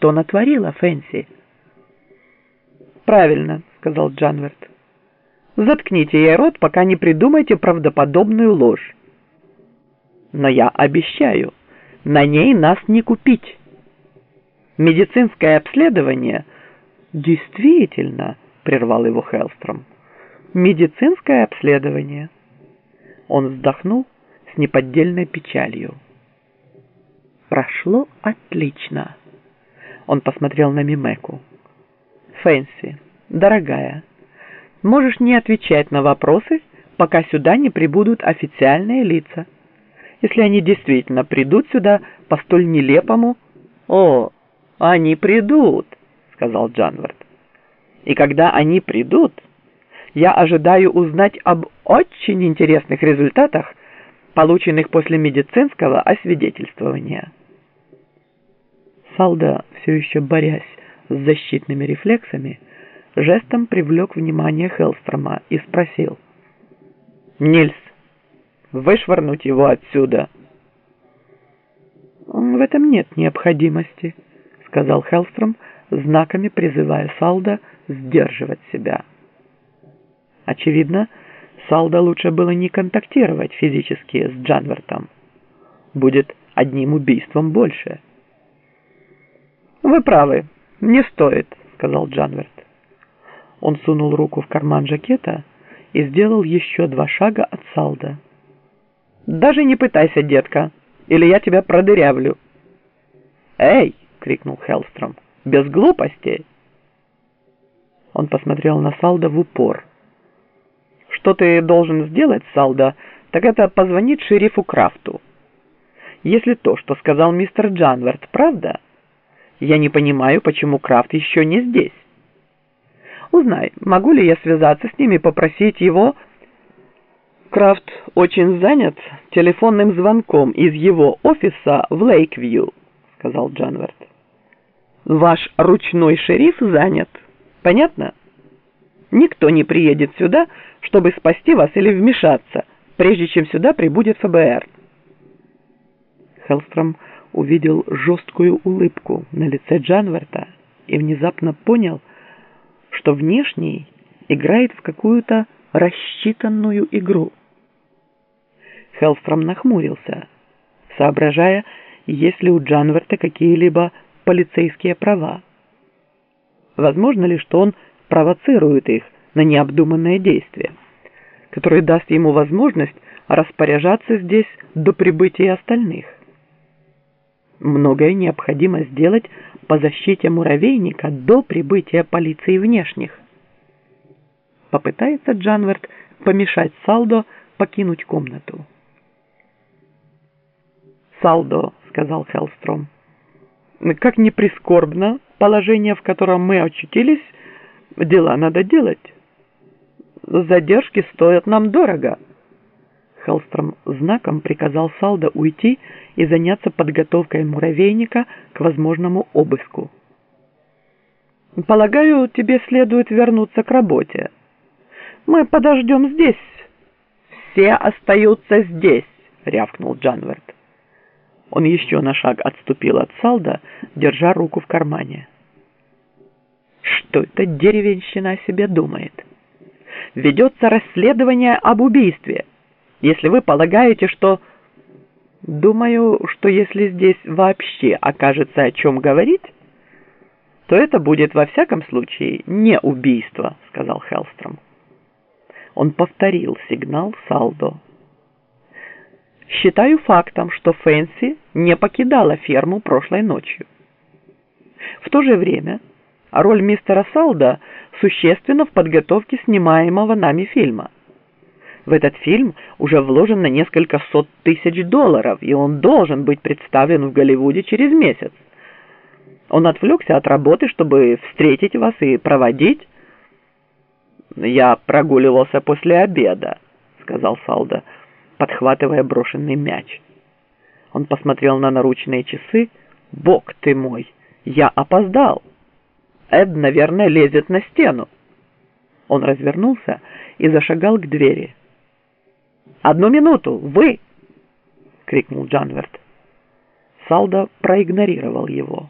что натворила Фэнси. «Правильно», — сказал Джанверт. «Заткните ей рот, пока не придумаете правдоподобную ложь. Но я обещаю, на ней нас не купить. Медицинское обследование...» «Действительно», — прервал его Хеллстром. «Медицинское обследование». Он вздохнул с неподдельной печалью. Прошло отлично. Он посмотрел на Мимеку. Фэнси, дорогая, можешь не отвечать на вопросы, пока сюда не прибудут официальные лица. Если они действительно придут сюда по столь нелепому... О, они придут, сказал Джанвард. И когда они придут, я ожидаю узнать об очень интересных результатах, полученных после медицинского освидетельствования. Салда, все еще борясь с защитными рефлексами, жестом привлек внимание Хелстрома и спросил. «Нильс, вышвырнуть его отсюда!» «В этом нет необходимости», — сказал Хелстром, знаками призывая Салда сдерживать себя. Очевидно, Салда лучше было не контактировать физически с Джанвертом. Будет одним убийством больше — «Вы правы, не стоит», — сказал Джанверт. Он сунул руку в карман жакета и сделал еще два шага от Салда. «Даже не пытайся, детка, или я тебя продырявлю». «Эй!» — крикнул Хеллстром. «Без глупостей!» Он посмотрел на Салда в упор. «Что ты должен сделать, Салда, так это позвонить шерифу Крафту. Если то, что сказал мистер Джанверт, правда...» Я не понимаю, почему Крафт еще не здесь. Узнай, могу ли я связаться с ними и попросить его... Крафт очень занят телефонным звонком из его офиса в Лейквью, сказал Джанверт. Ваш ручной шериф занят. Понятно? Никто не приедет сюда, чтобы спасти вас или вмешаться, прежде чем сюда прибудет ФБР. Хеллстром увидел жесткую улыбку на лице Джанверта и внезапно понял, что внешний играет в какую-то рассчитанную игру. Хеллстром нахмурился, соображая, есть ли у Джанверта какие-либо полицейские права. Возможно ли, что он провоцирует их на необдуманное действие, которое даст ему возможность распоряжаться здесь до прибытия остальных? Многое необходимо сделать по защите муравейника до прибытия полиции внешних. Попытается Джанверт помешать Салдо покинуть комнату. «Салдо», — сказал Хеллстром, — «как ни прискорбно положение, в котором мы очутились, дела надо делать. Задержки стоят нам дорого». Хеллстром знаком приказал Салдо уйти и заняться подготовкой муравейника к возможному обыску. «Полагаю, тебе следует вернуться к работе. Мы подождем здесь». «Все остаются здесь», — рявкнул Джанверт. Он еще на шаг отступил от Салда, держа руку в кармане. «Что эта деревенщина о себе думает?» «Ведется расследование об убийстве» если вы полагаете, что... Думаю, что если здесь вообще окажется о чем говорить, то это будет во всяком случае не убийство, сказал Хеллстром. Он повторил сигнал Салдо. Считаю фактом, что Фэнси не покидала ферму прошлой ночью. В то же время роль мистера Салда существенна в подготовке снимаемого нами фильма – в этот фильм уже вложено несколько сот тысяч долларов, и он должен быть представлен в Голливуде через месяц. Он отвлекся от работы, чтобы встретить вас и проводить. «Я прогуливался после обеда», — сказал Салда, подхватывая брошенный мяч. Он посмотрел на наручные часы. «Бог ты мой! Я опоздал! Эд, наверное, лезет на стену!» Он развернулся и зашагал к двери. «Одну минуту! Вы!» — крикнул Джанверт. Салда проигнорировал его.